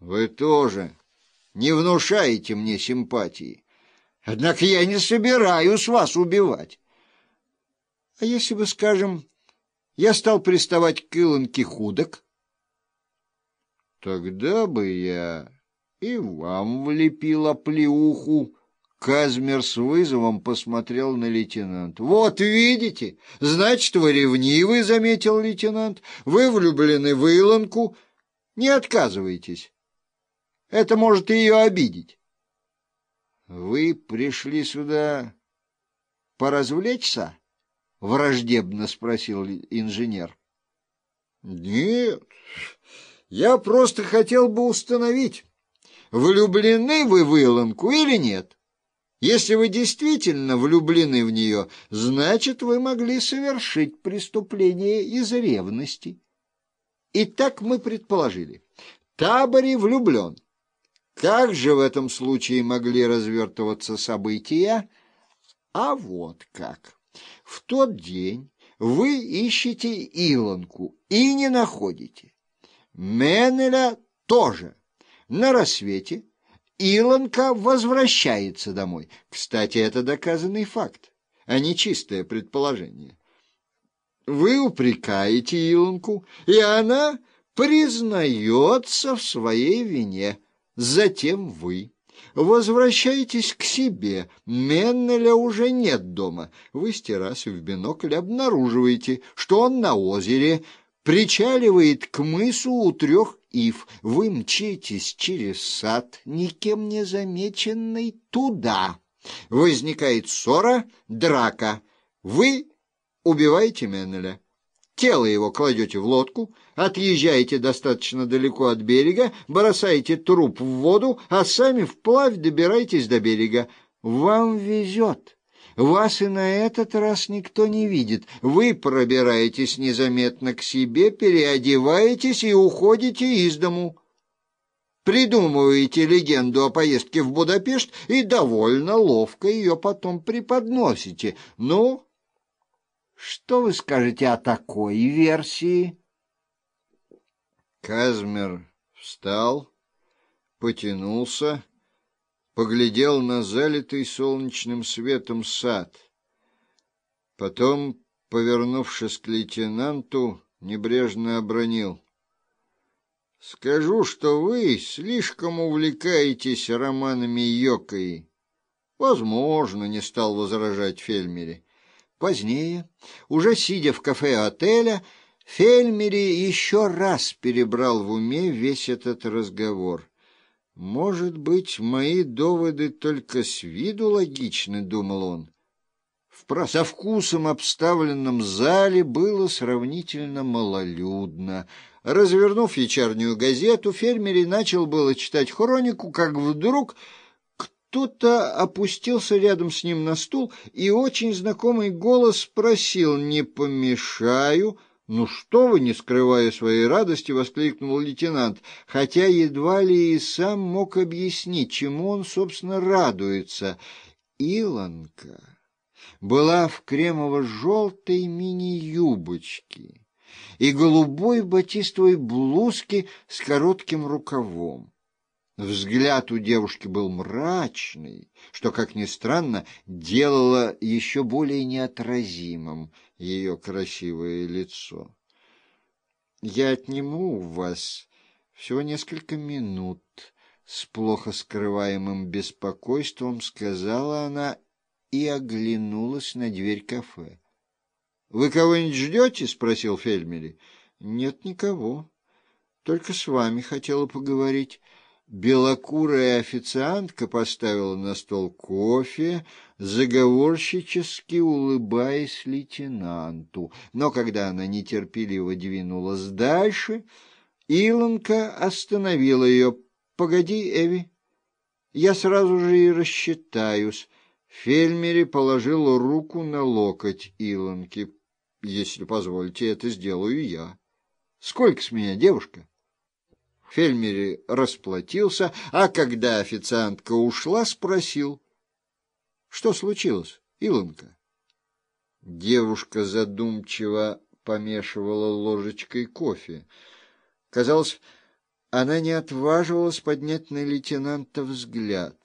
Вы тоже не внушаете мне симпатии. Однако я не собираюсь вас убивать. А если бы, скажем, я стал приставать к Илонке худок? Тогда бы я и вам влепил оплеуху. Казмер с вызовом посмотрел на лейтенанта. «Вот видите, значит, вы ревнивый», — заметил лейтенант. «Вы влюблены в Илонку. Не отказывайтесь. Это может ее обидеть». «Вы пришли сюда поразвлечься?» — враждебно спросил инженер. «Нет, я просто хотел бы установить, влюблены вы в Илонку или нет. Если вы действительно влюблены в нее, значит, вы могли совершить преступление из ревности. И так мы предположили. Табори влюблен. Как же в этом случае могли развертываться события? А вот как. В тот день вы ищете Илонку и не находите. Менеля тоже. На рассвете Илонка возвращается домой. Кстати, это доказанный факт, а не чистое предположение. Вы упрекаете Илонку, и она признается в своей вине. Затем вы возвращаетесь к себе. Меннеля уже нет дома. Вы с террасы в бинокль обнаруживаете, что он на озере, причаливает к мысу у трех ив. Вы мчитесь через сад, никем не замеченный, туда. Возникает ссора, драка. Вы убиваете Меннеля. Тело его кладете в лодку, отъезжаете достаточно далеко от берега, бросаете труп в воду, а сами вплавь добираетесь до берега. Вам везет. Вас и на этот раз никто не видит. Вы пробираетесь незаметно к себе, переодеваетесь и уходите из дому. Придумываете легенду о поездке в Будапешт и довольно ловко ее потом преподносите. Ну, что вы скажете о такой версии? Казмер встал, потянулся поглядел на залитый солнечным светом сад. Потом, повернувшись к лейтенанту, небрежно обронил. — Скажу, что вы слишком увлекаетесь романами Йокой. — Возможно, — не стал возражать Фельмери. Позднее, уже сидя в кафе отеля, Фельмери еще раз перебрал в уме весь этот разговор. Может быть, мои доводы только с виду логичны, думал он. В со вкусом обставленном зале было сравнительно малолюдно. Развернув вечернюю газету, фермери начал было читать хронику, как вдруг кто-то опустился рядом с ним на стул, и очень знакомый голос спросил «Не помешаю?» «Ну что вы, не скрывая своей радости!» — воскликнул лейтенант, хотя едва ли и сам мог объяснить, чему он, собственно, радуется. Илонка была в кремово-желтой мини-юбочке и голубой батистовой блузке с коротким рукавом. Взгляд у девушки был мрачный, что, как ни странно, делало еще более неотразимым ее красивое лицо. «Я отниму у вас всего несколько минут», — с плохо скрываемым беспокойством сказала она и оглянулась на дверь кафе. «Вы кого-нибудь ждете?» — спросил Фельмери. «Нет никого. Только с вами хотела поговорить». Белокурая официантка поставила на стол кофе, заговорщически улыбаясь лейтенанту. Но когда она нетерпеливо двинулась дальше, Илонка остановила ее. — Погоди, Эви, я сразу же и рассчитаюсь. Фельмери положил руку на локоть Илонки. — Если позволите, это сделаю я. — Сколько с меня, девушка? Фельмери расплатился, а когда официантка ушла, спросил. — Что случилось, Илонка? Девушка задумчиво помешивала ложечкой кофе. Казалось, Она не отваживалась поднять на лейтенанта взгляд.